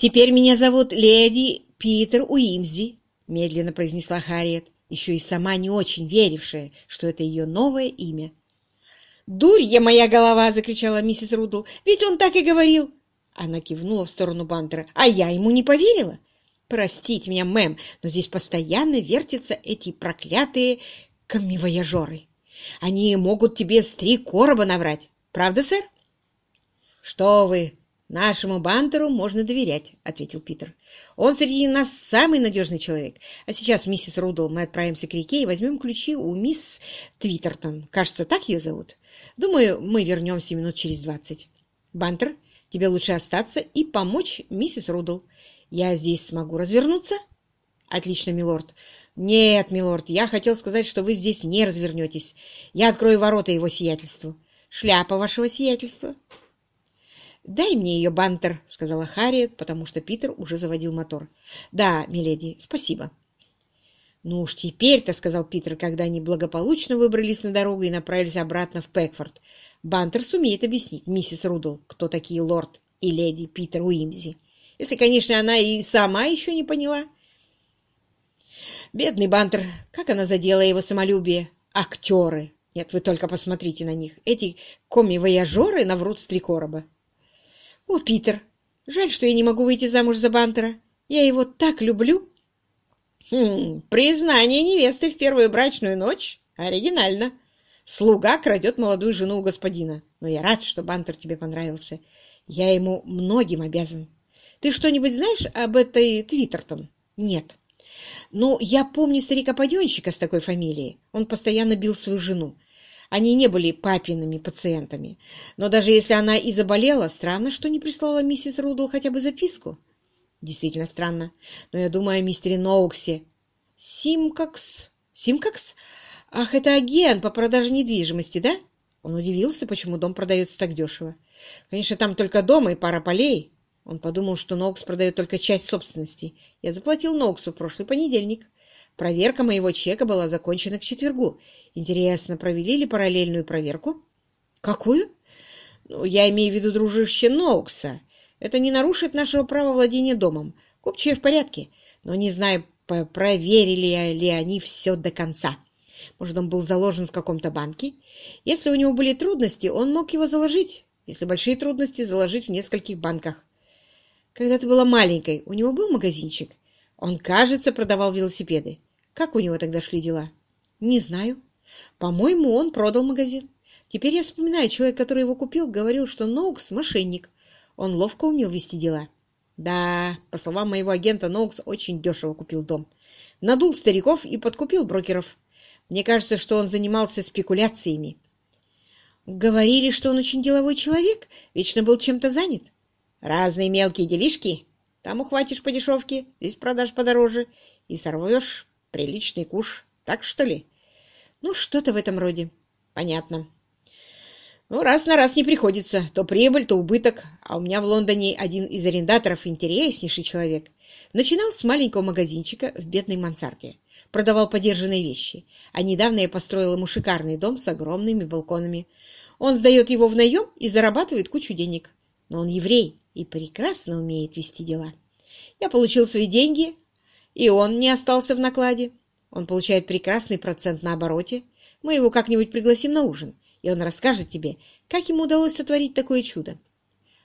«Теперь меня зовут леди Питер Уимзи», — медленно произнесла Харриет, еще и сама не очень верившая, что это ее новое имя. «Дурья моя голова!» — закричала миссис Рудл. «Ведь он так и говорил!» Она кивнула в сторону Бантера. «А я ему не поверила!» «Простите меня, мэм, но здесь постоянно вертятся эти проклятые камевояжеры. Они могут тебе с три короба наврать. Правда, сэр?» «Что вы, «Нашему Бантеру можно доверять», — ответил Питер. «Он среди нас самый надежный человек. А сейчас, миссис Рудл, мы отправимся к реке и возьмем ключи у мисс Твиттертон. Кажется, так ее зовут. Думаю, мы вернемся минут через двадцать. Бантер, тебе лучше остаться и помочь миссис Рудл. Я здесь смогу развернуться?» «Отлично, милорд». «Нет, милорд, я хотел сказать, что вы здесь не развернетесь. Я открою ворота его сиятельству. Шляпа вашего сиятельства». «Дай мне ее, Бантер», — сказала Харриет, потому что Питер уже заводил мотор. «Да, миледи, спасибо». «Ну уж теперь-то», — сказал Питер, когда они благополучно выбрались на дорогу и направились обратно в Пекфорд. «Бантер сумеет объяснить миссис Рудл, кто такие лорд и леди Питер Уимзи, если, конечно, она и сама еще не поняла». Бедный Бантер, как она задела его самолюбие. Актеры! Нет, вы только посмотрите на них. Эти коми-вояжеры наврут с три короба. «О, Питер, жаль, что я не могу выйти замуж за Бантера. Я его так люблю!» «Хм, признание невесты в первую брачную ночь? Оригинально. Слуга крадет молодую жену у господина. Но я рад, что Бантер тебе понравился. Я ему многим обязан. Ты что-нибудь знаешь об этой Твиттертон?» «Нет». «Ну, я помню старика-паденщика с такой фамилией. Он постоянно бил свою жену. Они не были папиными пациентами. Но даже если она и заболела, странно, что не прислала миссис Рудл хотя бы записку. Действительно странно. Но я думаю о мистере Ноуксе. Симкакс? Симкакс? Ах, это агент по продаже недвижимости, да? Он удивился, почему дом продается так дешево. Конечно, там только дом и пара полей. Он подумал, что Ноукс продает только часть собственности. Я заплатил Ноуксу в прошлый понедельник. Проверка моего чека была закончена к четвергу. Интересно, провели ли параллельную проверку? Какую? Ну, я имею в виду дружище Ноукса. Это не нарушит нашего права владения домом. Купчие в порядке, но не знаю, проверили ли они все до конца. Может, он был заложен в каком-то банке? Если у него были трудности, он мог его заложить. Если большие трудности, заложить в нескольких банках. Когда ты была маленькой, у него был магазинчик? Он, кажется, продавал велосипеды. Как у него тогда шли дела? Не знаю. По-моему, он продал магазин. Теперь я вспоминаю, человек, который его купил, говорил, что Ноукс – мошенник. Он ловко умел вести дела. Да, по словам моего агента, Ноукс очень дешево купил дом. Надул стариков и подкупил брокеров. Мне кажется, что он занимался спекуляциями. Говорили, что он очень деловой человек, вечно был чем-то занят. Разные мелкие делишки. Там ухватишь по дешевке, здесь продашь подороже и сорвешь Приличный куш. Так что ли? Ну, что-то в этом роде. Понятно. Ну, раз на раз не приходится. То прибыль, то убыток. А у меня в Лондоне один из арендаторов интереснейший человек. Начинал с маленького магазинчика в бедной мансарде. Продавал подержанные вещи. А недавно я построил ему шикарный дом с огромными балконами. Он сдает его в наем и зарабатывает кучу денег. Но он еврей и прекрасно умеет вести дела. Я получил свои деньги, и он не остался в накладе. Он получает прекрасный процент на обороте. Мы его как-нибудь пригласим на ужин, и он расскажет тебе, как ему удалось сотворить такое чудо.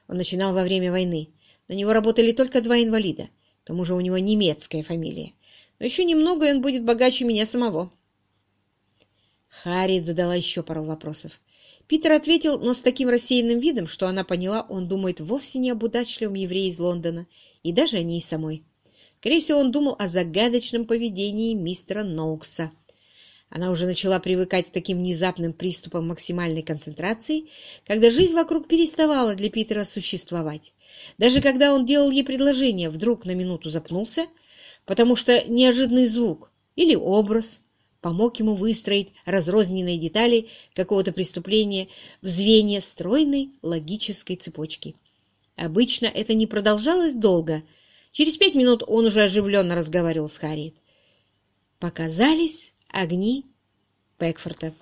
Он начинал во время войны. На него работали только два инвалида. К тому же у него немецкая фамилия. Но еще немного, и он будет богаче меня самого. Харриет задала еще пару вопросов. Питер ответил, но с таким рассеянным видом, что она поняла, он думает вовсе не об удачливом еврее из Лондона, и даже о ней самой. Скорее всего, он думал о загадочном поведении мистера Ноукса. Она уже начала привыкать к таким внезапным приступам максимальной концентрации, когда жизнь вокруг переставала для Питера существовать. Даже когда он делал ей предложение, вдруг на минуту запнулся, потому что неожиданный звук или образ помог ему выстроить разрозненные детали какого-то преступления в звенья стройной логической цепочки. Обычно это не продолжалось долго — Через пять минут он уже оживленно разговаривал с Харриет. Показались огни Пекфорта.